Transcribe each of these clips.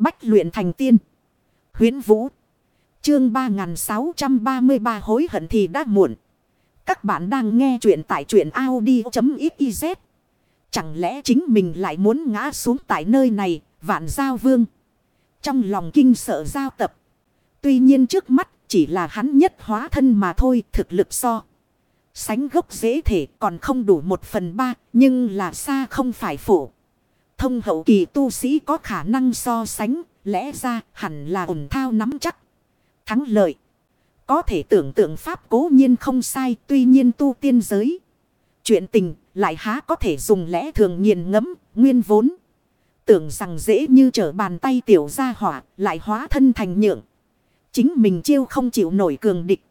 Bách luyện thành tiên. huyễn Vũ. Chương 3633 hối hận thì đã muộn. Các bạn đang nghe truyện tại truyện Audi.xyz. Chẳng lẽ chính mình lại muốn ngã xuống tại nơi này, vạn giao vương. Trong lòng kinh sợ giao tập. Tuy nhiên trước mắt chỉ là hắn nhất hóa thân mà thôi thực lực so. Sánh gốc dễ thể còn không đủ một phần ba nhưng là xa không phải phủ. Thông hậu kỳ tu sĩ có khả năng so sánh lẽ ra hẳn là ổn thao nắm chắc. Thắng lợi. Có thể tưởng tượng pháp cố nhiên không sai tuy nhiên tu tiên giới. Chuyện tình lại há có thể dùng lẽ thường nghiền ngẫm nguyên vốn. Tưởng rằng dễ như trở bàn tay tiểu ra hỏa lại hóa thân thành nhượng. Chính mình chiêu không chịu nổi cường địch.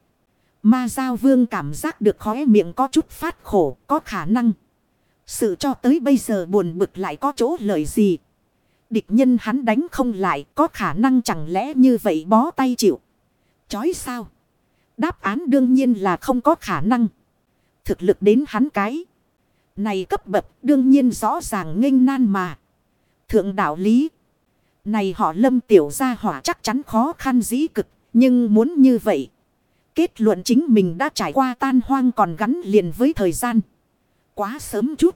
Ma Giao Vương cảm giác được khóe miệng có chút phát khổ, có khả năng. Sự cho tới bây giờ buồn bực lại có chỗ lợi gì. Địch nhân hắn đánh không lại, có khả năng chẳng lẽ như vậy bó tay chịu. Chói sao? Đáp án đương nhiên là không có khả năng. Thực lực đến hắn cái. Này cấp bậc đương nhiên rõ ràng nghênh nan mà. Thượng đạo lý. Này họ lâm tiểu gia hỏa chắc chắn khó khăn dĩ cực. Nhưng muốn như vậy. Kết luận chính mình đã trải qua tan hoang còn gắn liền với thời gian. Quá sớm chút.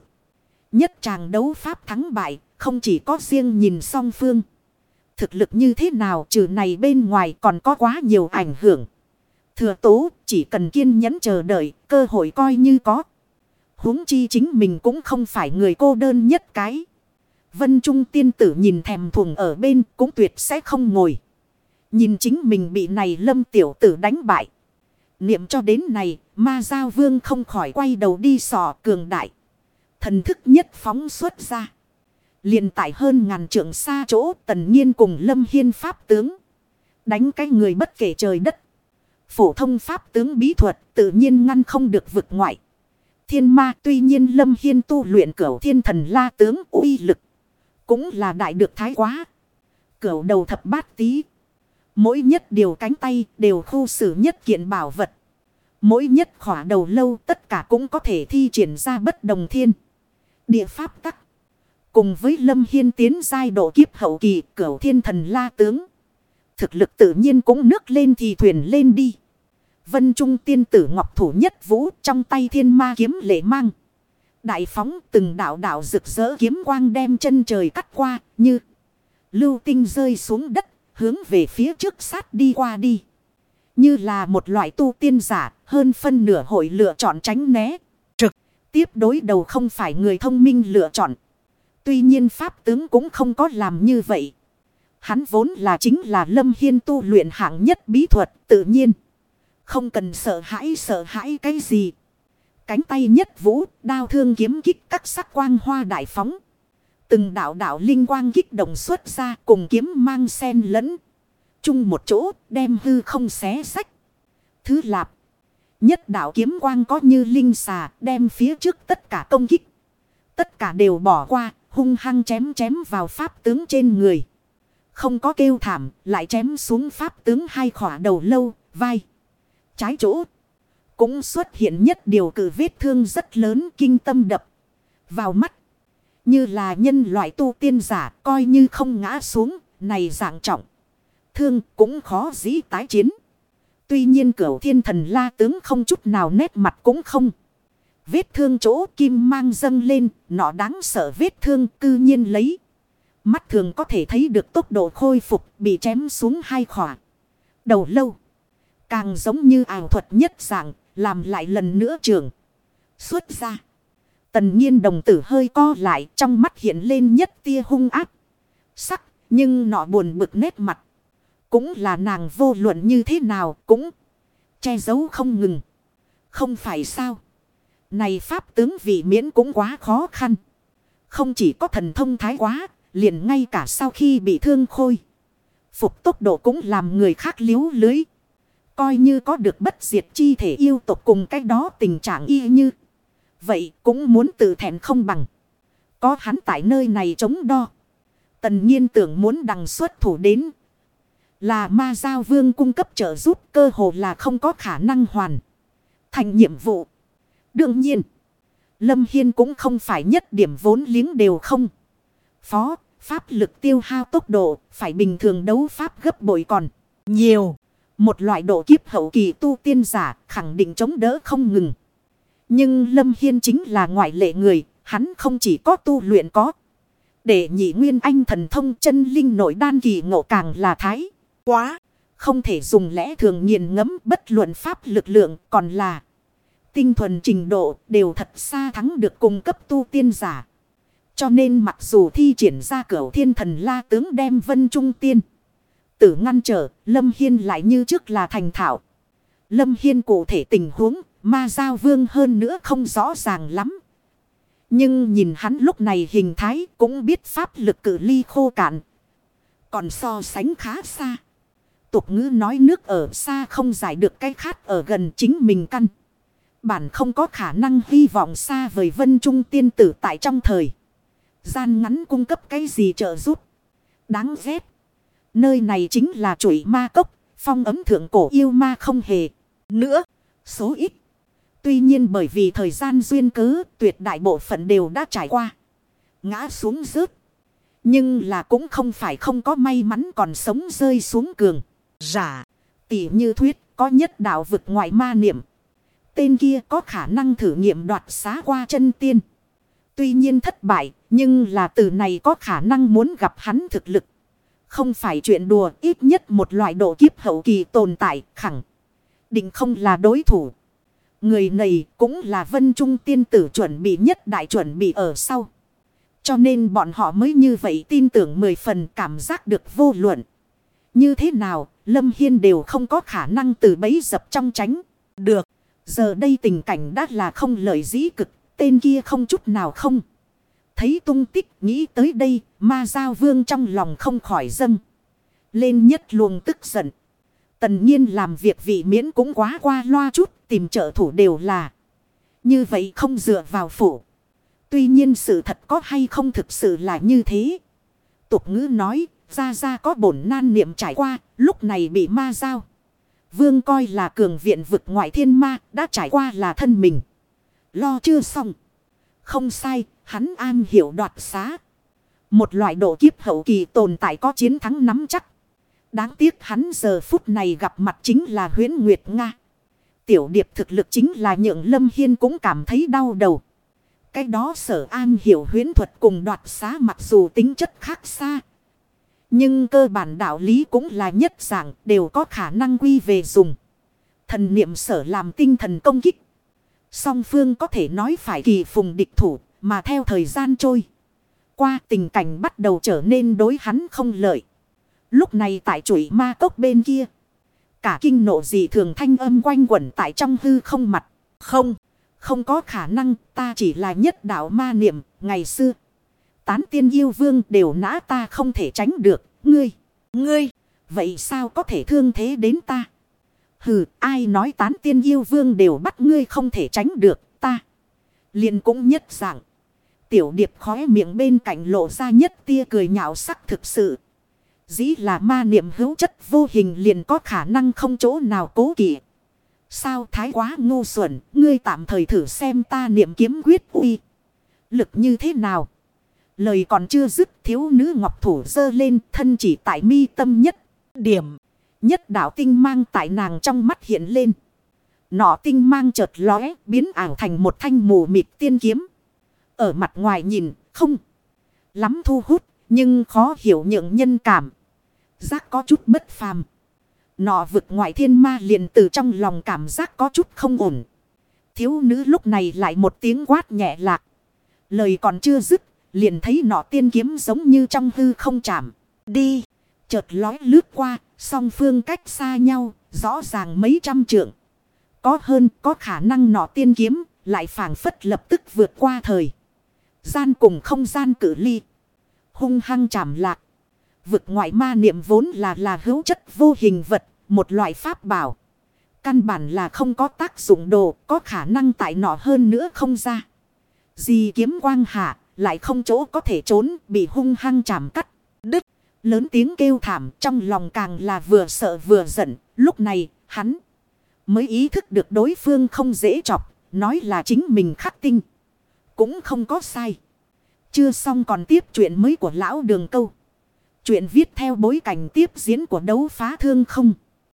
Nhất chàng đấu pháp thắng bại. Không chỉ có riêng nhìn song phương. Thực lực như thế nào trừ này bên ngoài còn có quá nhiều ảnh hưởng. Thừa tố, chỉ cần kiên nhẫn chờ đợi, cơ hội coi như có. huống chi chính mình cũng không phải người cô đơn nhất cái. Vân Trung tiên tử nhìn thèm thuồng ở bên cũng tuyệt sẽ không ngồi. Nhìn chính mình bị này lâm tiểu tử đánh bại. Niệm cho đến này, ma giao vương không khỏi quay đầu đi sò cường đại. Thần thức nhất phóng xuất ra. liền tại hơn ngàn trượng xa chỗ tần nhiên cùng lâm hiên pháp tướng. Đánh cái người bất kể trời đất. Phổ thông pháp tướng bí thuật tự nhiên ngăn không được vực ngoại. Thiên ma tuy nhiên lâm hiên tu luyện cửu thiên thần la tướng uy lực. Cũng là đại được thái quá. Cửu đầu thập bát tí. Mỗi nhất điều cánh tay đều khu xử nhất kiện bảo vật. Mỗi nhất khỏa đầu lâu tất cả cũng có thể thi triển ra bất đồng thiên. Địa pháp tắc. Cùng với Lâm Hiên tiến giai độ kiếp hậu kỳ cửu thiên thần la tướng. Thực lực tự nhiên cũng nước lên thì thuyền lên đi. Vân Trung tiên tử ngọc thủ nhất vũ trong tay thiên ma kiếm lệ mang. Đại phóng từng đạo đạo rực rỡ kiếm quang đem chân trời cắt qua như lưu tinh rơi xuống đất hướng về phía trước sát đi qua đi. Như là một loại tu tiên giả hơn phân nửa hội lựa chọn tránh né. Trực tiếp đối đầu không phải người thông minh lựa chọn. Tuy nhiên pháp tướng cũng không có làm như vậy. Hắn vốn là chính là lâm hiên tu luyện hạng nhất bí thuật tự nhiên. Không cần sợ hãi sợ hãi cái gì. Cánh tay nhất vũ, đao thương kiếm kích các sắc quang hoa đại phóng. Từng đạo đạo linh quang kích động xuất ra cùng kiếm mang sen lẫn. Chung một chỗ, đem hư không xé sách. Thứ lạp. Nhất đạo kiếm quang có như linh xà đem phía trước tất cả công kích. Tất cả đều bỏ qua, hung hăng chém chém vào pháp tướng trên người. Không có kêu thảm, lại chém xuống pháp tướng hai khỏa đầu lâu, vai. Trái chỗ. Cũng xuất hiện nhất điều cử vết thương rất lớn, kinh tâm đập. Vào mắt. Như là nhân loại tu tiên giả coi như không ngã xuống. Này dạng trọng. Thương cũng khó dĩ tái chiến. Tuy nhiên cửu thiên thần la tướng không chút nào nét mặt cũng không. Vết thương chỗ kim mang dâng lên. Nó đáng sợ vết thương cư nhiên lấy. Mắt thường có thể thấy được tốc độ khôi phục bị chém xuống hai khỏa. Đầu lâu. Càng giống như ảo thuật nhất dạng, làm lại lần nữa trường. Xuất ra. Tần nhiên đồng tử hơi co lại, trong mắt hiện lên nhất tia hung áp. Sắc, nhưng nọ buồn bực nét mặt. Cũng là nàng vô luận như thế nào, cũng che giấu không ngừng. Không phải sao. Này pháp tướng vị miễn cũng quá khó khăn. Không chỉ có thần thông thái quá, liền ngay cả sau khi bị thương khôi. Phục tốc độ cũng làm người khác liếu lưới. Coi như có được bất diệt chi thể yêu tộc cùng cái đó tình trạng y như. Vậy cũng muốn tự thẹn không bằng. Có hắn tại nơi này chống đo. Tần nhiên tưởng muốn đằng xuất thủ đến. Là ma giao vương cung cấp trợ giúp cơ hồ là không có khả năng hoàn. Thành nhiệm vụ. Đương nhiên. Lâm Hiên cũng không phải nhất điểm vốn liếng đều không. Phó, Pháp lực tiêu hao tốc độ phải bình thường đấu pháp gấp bội còn nhiều. Một loại độ kiếp hậu kỳ tu tiên giả khẳng định chống đỡ không ngừng. Nhưng Lâm Hiên chính là ngoại lệ người, hắn không chỉ có tu luyện có. Để nhị nguyên anh thần thông chân linh nội đan kỳ ngộ càng là thái. Quá! Không thể dùng lẽ thường nghiền ngẫm bất luận pháp lực lượng còn là tinh thuần trình độ đều thật xa thắng được cung cấp tu tiên giả. Cho nên mặc dù thi triển ra cửa thiên thần la tướng đem vân trung tiên. Tử ngăn trở, Lâm Hiên lại như trước là thành thạo. Lâm Hiên cụ thể tình huống, ma giao vương hơn nữa không rõ ràng lắm. Nhưng nhìn hắn lúc này hình thái cũng biết pháp lực cử ly khô cạn. Còn so sánh khá xa. Tục ngữ nói nước ở xa không giải được cái khát ở gần chính mình căn. Bản không có khả năng hy vọng xa vời vân trung tiên tử tại trong thời. Gian ngắn cung cấp cái gì trợ giúp. Đáng ghét. Nơi này chính là chuỗi ma cốc. Phong ấm thượng cổ yêu ma không hề. Nữa. Số ít. Tuy nhiên bởi vì thời gian duyên cớ tuyệt đại bộ phận đều đã trải qua. Ngã xuống rớt. Nhưng là cũng không phải không có may mắn còn sống rơi xuống cường. Giả. Tỉ như thuyết có nhất đạo vực ngoại ma niệm. Tên kia có khả năng thử nghiệm đoạt xá qua chân tiên. Tuy nhiên thất bại, nhưng là từ này có khả năng muốn gặp hắn thực lực. Không phải chuyện đùa, ít nhất một loại độ kiếp hậu kỳ tồn tại, khẳng. Định không là đối thủ. Người này cũng là vân trung tiên tử chuẩn bị nhất đại chuẩn bị ở sau. Cho nên bọn họ mới như vậy tin tưởng mười phần cảm giác được vô luận. Như thế nào, Lâm Hiên đều không có khả năng từ bấy dập trong tránh. Được. Giờ đây tình cảnh đã là không lợi dĩ cực, tên kia không chút nào không. Thấy tung tích nghĩ tới đây, ma giao vương trong lòng không khỏi dâng. Lên nhất luồng tức giận. Tần nhiên làm việc vị miễn cũng quá qua loa chút, tìm trợ thủ đều là. Như vậy không dựa vào phủ. Tuy nhiên sự thật có hay không thực sự là như thế. Tục ngữ nói, ra ra có bổn nan niệm trải qua, lúc này bị ma giao. Vương coi là cường viện vực ngoại thiên ma, đã trải qua là thân mình. Lo chưa xong. Không sai, hắn an hiểu đoạt xá. Một loại độ kiếp hậu kỳ tồn tại có chiến thắng nắm chắc. Đáng tiếc hắn giờ phút này gặp mặt chính là huyến Nguyệt Nga. Tiểu điệp thực lực chính là nhượng Lâm Hiên cũng cảm thấy đau đầu. Cái đó sở an hiểu huyến thuật cùng đoạt xá mặc dù tính chất khác xa. Nhưng cơ bản đạo lý cũng là nhất dạng, đều có khả năng quy về dùng. Thần niệm sở làm tinh thần công kích. Song phương có thể nói phải kỳ phùng địch thủ, mà theo thời gian trôi. Qua tình cảnh bắt đầu trở nên đối hắn không lợi. Lúc này tại chuỗi ma cốc bên kia. Cả kinh nộ gì thường thanh âm quanh quẩn tại trong hư không mặt. Không, không có khả năng ta chỉ là nhất đạo ma niệm ngày xưa. Tán tiên yêu vương đều nã ta không thể tránh được. Ngươi, ngươi, vậy sao có thể thương thế đến ta? Hừ, ai nói tán tiên yêu vương đều bắt ngươi không thể tránh được ta. liền cũng nhất dạng. Tiểu điệp khóe miệng bên cạnh lộ ra nhất tia cười nhạo sắc thực sự. Dĩ là ma niệm hữu chất vô hình liền có khả năng không chỗ nào cố kỵ. Sao thái quá ngu xuẩn, ngươi tạm thời thử xem ta niệm kiếm quyết uy. Lực như thế nào? Lời còn chưa dứt thiếu nữ ngọc thủ dơ lên thân chỉ tại mi tâm nhất. Điểm. Nhất đạo tinh mang tại nàng trong mắt hiện lên. Nọ tinh mang chợt lóe biến ảo thành một thanh mù mịt tiên kiếm. Ở mặt ngoài nhìn không lắm thu hút nhưng khó hiểu nhượng nhân cảm. Giác có chút bất phàm. Nọ vực ngoại thiên ma liền từ trong lòng cảm giác có chút không ổn. Thiếu nữ lúc này lại một tiếng quát nhẹ lạc. Lời còn chưa dứt, Liền thấy nọ tiên kiếm giống như trong hư không chạm. Đi. Chợt lói lướt qua. Song phương cách xa nhau. Rõ ràng mấy trăm trượng. Có hơn, có khả năng nọ tiên kiếm. Lại phản phất lập tức vượt qua thời. Gian cùng không gian cử ly. Hung hăng chạm lạc. Vực ngoại ma niệm vốn là là hữu chất vô hình vật. Một loại pháp bảo. Căn bản là không có tác dụng đồ. Có khả năng tại nọ hơn nữa không ra. Gì kiếm quang hạ lại không chỗ có thể trốn, bị hung hăng chạm cắt, đứt. Lớn tiếng kêu thảm trong lòng càng là vừa sợ vừa giận. Lúc này, hắn mới ý thức được đối phương không dễ chọc, nói là chính mình khắc tinh. Cũng không có sai. Chưa xong còn tiếp chuyện mới của lão đường câu. Chuyện viết theo bối cảnh tiếp diễn của đấu phá thương không.